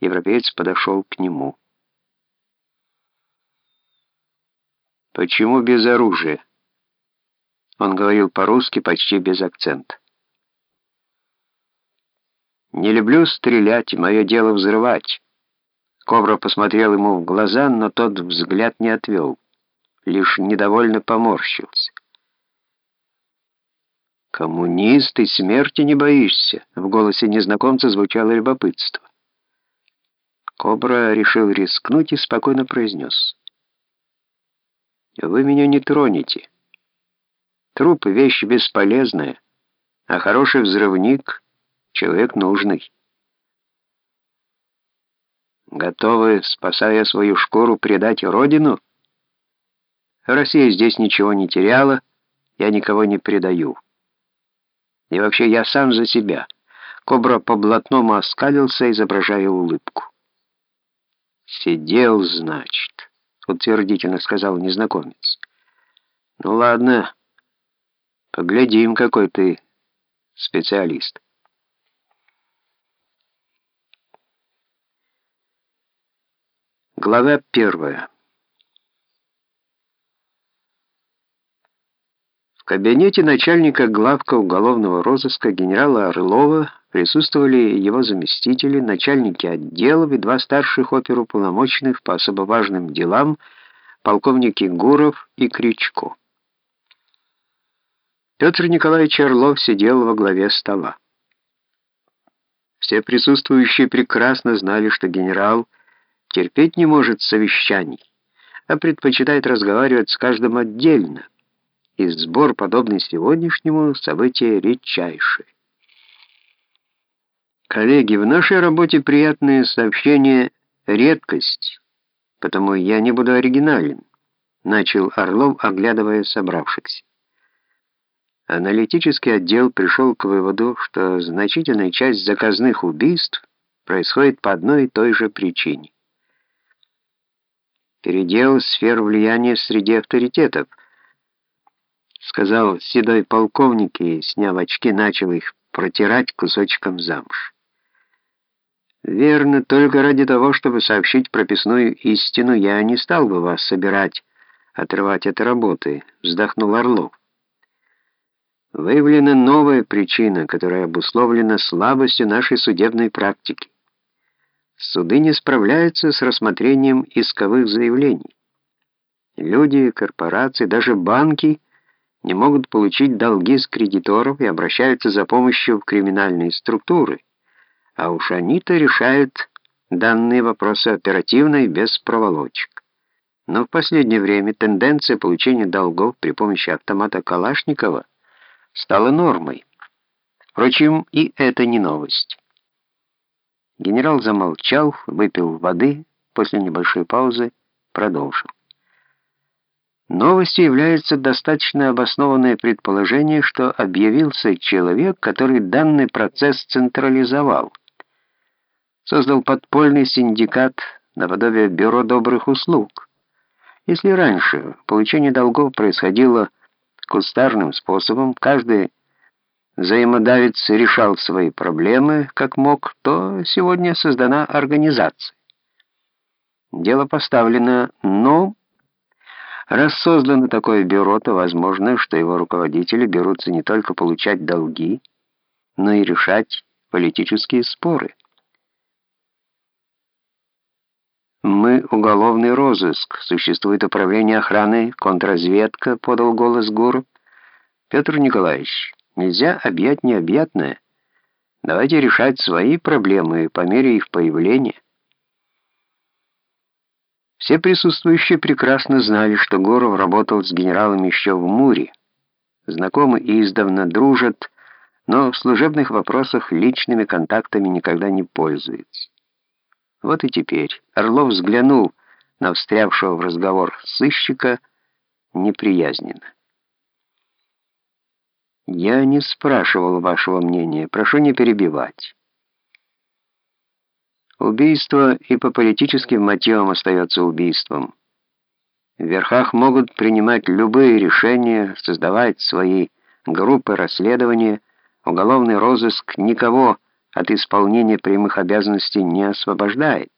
Европеец подошел к нему. «Почему без оружия?» Он говорил по-русски почти без акцента. «Не люблю стрелять, мое дело взрывать». Кобра посмотрел ему в глаза, но тот взгляд не отвел, лишь недовольно поморщился. «Коммунист, ты смерти не боишься?» В голосе незнакомца звучало любопытство. Кобра решил рискнуть и спокойно произнес. «Вы меня не тронете. Труп — вещь бесполезная, а хороший взрывник — человек нужный. Готовы, спасая свою шкуру, предать родину? Россия здесь ничего не теряла, я никого не предаю». И вообще я сам за себя. Кобра по-блатному оскалился, изображая улыбку. «Сидел, значит», — утвердительно сказал незнакомец. «Ну ладно, поглядим, какой ты специалист». Глава первая. кабинете начальника главка уголовного розыска генерала Орлова присутствовали его заместители, начальники отделов и два старших оперуполномоченных по особо важным делам, полковники Гуров и Кричко. Петр Николаевич Орлов сидел во главе стола. Все присутствующие прекрасно знали, что генерал терпеть не может совещаний, а предпочитает разговаривать с каждым отдельно, и сбор, подобный сегодняшнему, событие редчайшее. Коллеги, в нашей работе приятные сообщения — редкость, потому я не буду оригинален, начал Орлов, оглядывая собравшихся. Аналитический отдел пришел к выводу, что значительная часть заказных убийств происходит по одной и той же причине. Передел сфер влияния среди авторитетов — сказал седой полковник и, сняв очки, начал их протирать кусочком замши. «Верно, только ради того, чтобы сообщить прописную истину, я не стал бы вас собирать, отрывать от работы», — вздохнул Орлов. «Выявлена новая причина, которая обусловлена слабостью нашей судебной практики. Суды не справляются с рассмотрением исковых заявлений. Люди, корпорации, даже банки — не могут получить долги с кредиторов и обращаются за помощью в криминальные структуры, а уж они-то решают данные вопросы оперативно и без проволочек. Но в последнее время тенденция получения долгов при помощи автомата Калашникова стала нормой. Впрочем, и это не новость. Генерал замолчал, выпил воды, после небольшой паузы продолжил. Новостью является достаточно обоснованное предположение, что объявился человек, который данный процесс централизовал. Создал подпольный синдикат наподобие Бюро добрых услуг. Если раньше получение долгов происходило кустарным способом, каждый взаимодавец решал свои проблемы как мог, то сегодня создана организация. Дело поставлено, но Раз создано такое бюро, то возможно, что его руководители берутся не только получать долги, но и решать политические споры. «Мы уголовный розыск. Существует управление охраны, контрразведка», — подал голос Гуру. «Петр Николаевич, нельзя объять необъятное. Давайте решать свои проблемы по мере их появления». Все присутствующие прекрасно знали, что Горов работал с генералом еще в Муре. Знакомы и издавна дружат, но в служебных вопросах личными контактами никогда не пользуется. Вот и теперь Орлов взглянул на встрявшего в разговор сыщика неприязненно. «Я не спрашивал вашего мнения, прошу не перебивать». Убийство и по политическим мотивам остается убийством. В верхах могут принимать любые решения, создавать свои группы расследования, уголовный розыск никого от исполнения прямых обязанностей не освобождает.